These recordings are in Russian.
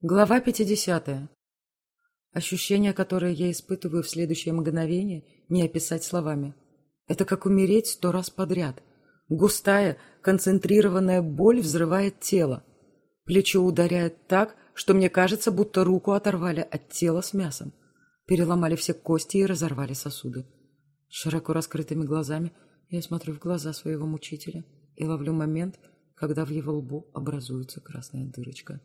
Глава 50. Ощущения, которые я испытываю в следующее мгновение, не описать словами. Это как умереть сто раз подряд. Густая, концентрированная боль взрывает тело. Плечо ударяет так, что мне кажется, будто руку оторвали от тела с мясом. Переломали все кости и разорвали сосуды. Широко раскрытыми глазами я смотрю в глаза своего мучителя и ловлю момент, когда в его лбу образуется красная дырочка.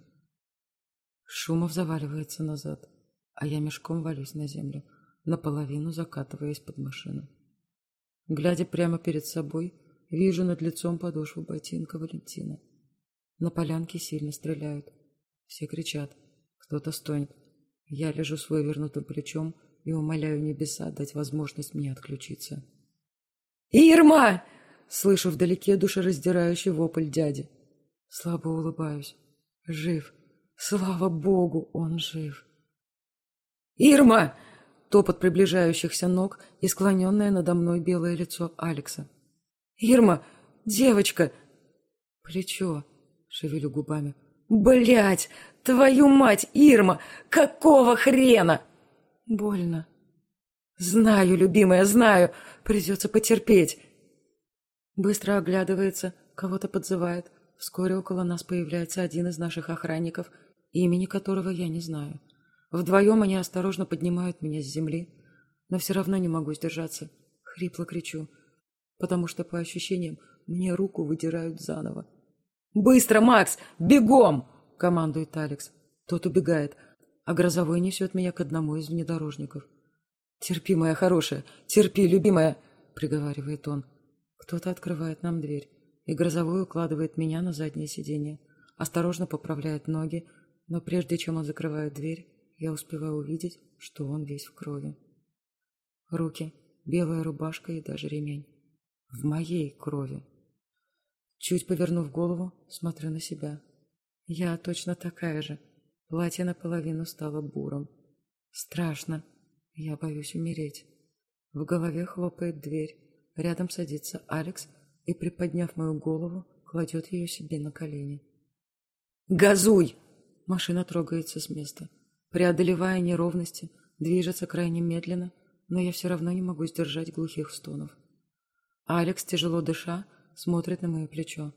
Шумов заваливается назад, а я мешком валюсь на землю, наполовину закатываясь под машину. Глядя прямо перед собой, вижу над лицом подошву ботинка Валентина. На полянке сильно стреляют. Все кричат. Кто-то стонет. Я лежу с вывернутым плечом и умоляю небеса дать возможность мне отключиться. «Ирма!» — слышу вдалеке душераздирающий вопль дяди. Слабо улыбаюсь. Жив. Слава богу, он жив. «Ирма!» — топот приближающихся ног и склоненное надо мной белое лицо Алекса. «Ирма! Девочка!» «Плечо!» — шевелю губами. Блять, Твою мать, Ирма! Какого хрена?» «Больно!» «Знаю, любимая, знаю! Придется потерпеть!» Быстро оглядывается, кого-то подзывает. Вскоре около нас появляется один из наших охранников — имени которого я не знаю. Вдвоем они осторожно поднимают меня с земли, но все равно не могу сдержаться. Хрипло кричу, потому что, по ощущениям, мне руку выдирают заново. «Быстро, Макс! Бегом!» — командует Алекс. Тот убегает, а грозовой несет меня к одному из внедорожников. «Терпи, моя хорошая, терпи, любимая!» — приговаривает он. Кто-то открывает нам дверь, и грозовой укладывает меня на заднее сиденье, осторожно поправляет ноги, но прежде чем он закрывает дверь, я успеваю увидеть, что он весь в крови. Руки, белая рубашка и даже ремень. В моей крови. Чуть повернув голову, смотрю на себя. Я точно такая же. Платье наполовину стало буром. Страшно. Я боюсь умереть. В голове хлопает дверь. Рядом садится Алекс и, приподняв мою голову, кладет ее себе на колени. «Газуй!» Машина трогается с места. Преодолевая неровности, движется крайне медленно, но я все равно не могу сдержать глухих стонов. Алекс, тяжело дыша, смотрит на мое плечо.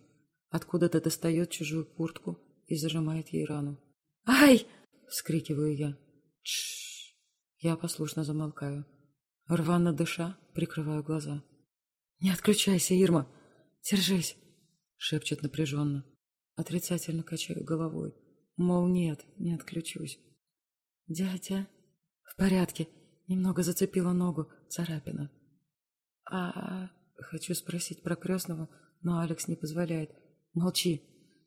Откуда-то достает чужую куртку и зажимает ей рану. «Ай!» — вскрикиваю я. Тш! Я послушно замолкаю. Рвано дыша, прикрываю глаза. «Не отключайся, Ирма! Держись!» — шепчет напряженно. Отрицательно качаю головой. Мол, нет, не отключусь. Дядя? В порядке. Немного зацепила ногу, царапина. А, хочу спросить про крестного, но Алекс не позволяет. Молчи.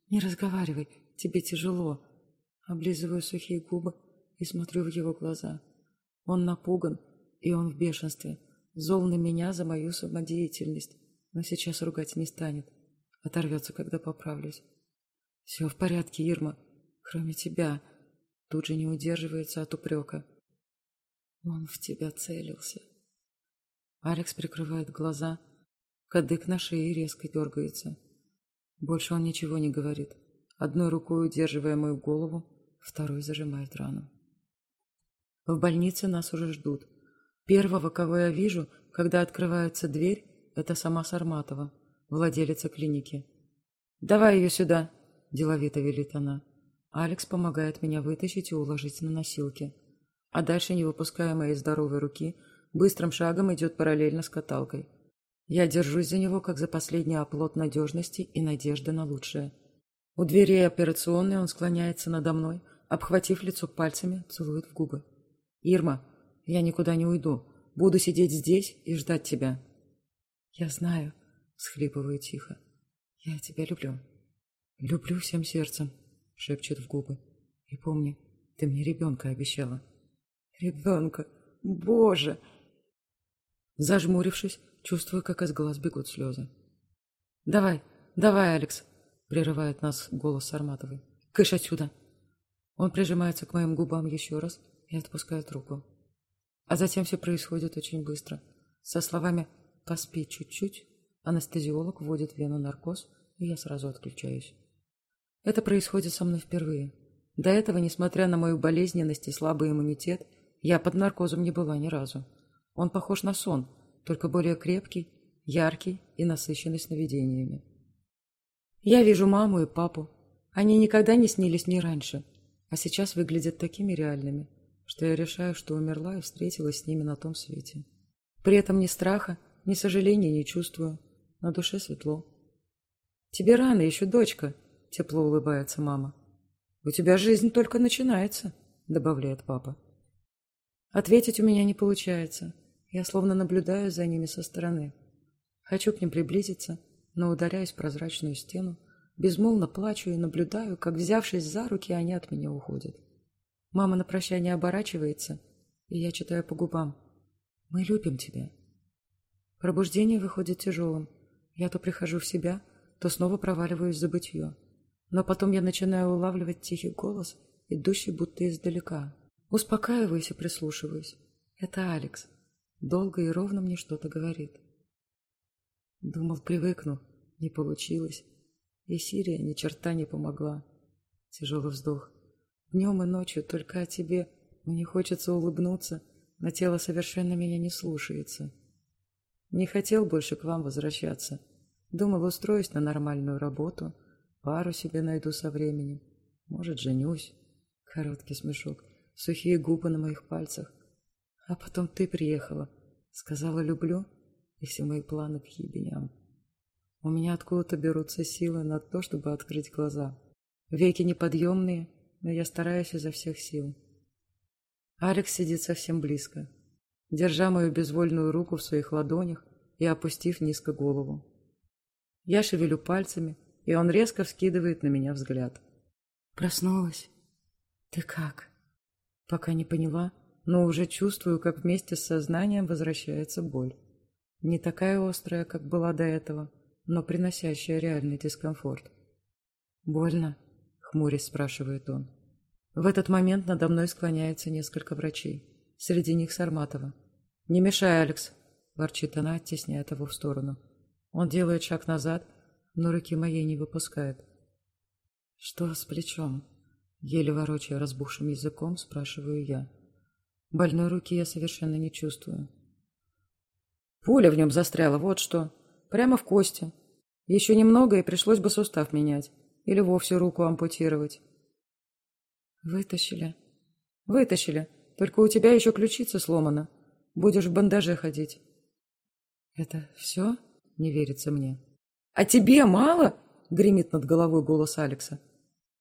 Не разговаривай, тебе тяжело. Облизываю сухие губы и смотрю в его глаза. Он напуган, и он в бешенстве. Зол на меня за мою самодеятельность, но сейчас ругать не станет. Оторвется, когда поправлюсь. Все в порядке, Ирма. Кроме тебя. Тут же не удерживается от упрека. Он в тебя целился. Алекс прикрывает глаза. Кадык на шее резко дергается. Больше он ничего не говорит. Одной рукой удерживая мою голову, второй зажимает рану. В больнице нас уже ждут. Первого, кого я вижу, когда открывается дверь, это сама Сарматова, владелица клиники. «Давай ее сюда», – деловито велит она. Алекс помогает меня вытащить и уложить на носилки. А дальше, не выпуская моей здоровой руки, быстрым шагом идет параллельно с каталкой. Я держусь за него, как за последний оплот надежности и надежды на лучшее. У дверей операционной он склоняется надо мной, обхватив лицо пальцами, целует в губы. «Ирма, я никуда не уйду. Буду сидеть здесь и ждать тебя». «Я знаю», — схлипываю тихо. «Я тебя люблю. Люблю всем сердцем» шепчет в губы. И помни, ты мне ребенка обещала. Ребенка! Боже! Зажмурившись, чувствую, как из глаз бегут слезы. Давай, давай, Алекс! Прерывает нас голос Арматовой. Кыш отсюда! Он прижимается к моим губам еще раз и отпускает руку. А затем все происходит очень быстро. Со словами «поспи чуть-чуть» анестезиолог вводит вену наркоз, и я сразу отключаюсь. Это происходит со мной впервые. До этого, несмотря на мою болезненность и слабый иммунитет, я под наркозом не была ни разу. Он похож на сон, только более крепкий, яркий и насыщенный сновидениями. Я вижу маму и папу. Они никогда не снились мне раньше, а сейчас выглядят такими реальными, что я решаю, что умерла и встретилась с ними на том свете. При этом ни страха, ни сожаления не чувствую. На душе светло. «Тебе рано еще, дочка», — тепло улыбается мама. «У тебя жизнь только начинается», — добавляет папа. Ответить у меня не получается. Я словно наблюдаю за ними со стороны. Хочу к ним приблизиться, но ударяюсь в прозрачную стену, безмолвно плачу и наблюдаю, как, взявшись за руки, они от меня уходят. Мама на прощание оборачивается, и я читаю по губам. «Мы любим тебя». Пробуждение выходит тяжелым. Я то прихожу в себя, то снова проваливаюсь в забытье. Но потом я начинаю улавливать тихий голос, идущий будто издалека. Успокаиваюсь и прислушиваюсь. Это Алекс. Долго и ровно мне что-то говорит. Думал, привыкну. Не получилось. И Сирия ни черта не помогла. Тяжелый вздох. Днем и ночью только о тебе. Мне хочется улыбнуться, но тело совершенно меня не слушается. Не хотел больше к вам возвращаться. Думал, устроюсь на нормальную работу, пару себе найду со временем. Может, женюсь. Короткий смешок, сухие губы на моих пальцах. А потом ты приехала, сказала «люблю», и все мои планы к ебеням. У меня откуда-то берутся силы на то, чтобы открыть глаза. Веки неподъемные, но я стараюсь изо всех сил. Алекс сидит совсем близко, держа мою безвольную руку в своих ладонях и опустив низко голову. Я шевелю пальцами, и он резко вскидывает на меня взгляд. Проснулась. Ты как? Пока не поняла, но уже чувствую, как вместе с сознанием возвращается боль. Не такая острая, как была до этого, но приносящая реальный дискомфорт. «Больно?» — хмурясь спрашивает он. В этот момент надо мной склоняется несколько врачей. Среди них Сарматова. «Не мешай, Алекс!» – ворчит она, оттесняет его в сторону. Он делает шаг назад, но руки моей не выпускает. «Что с плечом?» Еле ворочая разбухшим языком, спрашиваю я. Больной руки я совершенно не чувствую. Пуля в нем застряла, вот что. Прямо в кости. Еще немного, и пришлось бы сустав менять. Или вовсе руку ампутировать. Вытащили. Вытащили. Только у тебя еще ключица сломана. Будешь в бандаже ходить. Это все? Не верится мне. А тебе мало? Гремит над головой голос Алекса.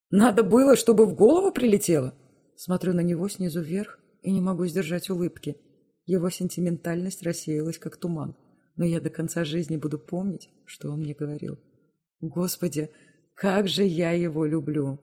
Надо было, чтобы в голову прилетело. Смотрю на него снизу вверх и не могу сдержать улыбки. Его сентиментальность рассеялась, как туман. Но я до конца жизни буду помнить, что он мне говорил. Господи, как же я его люблю!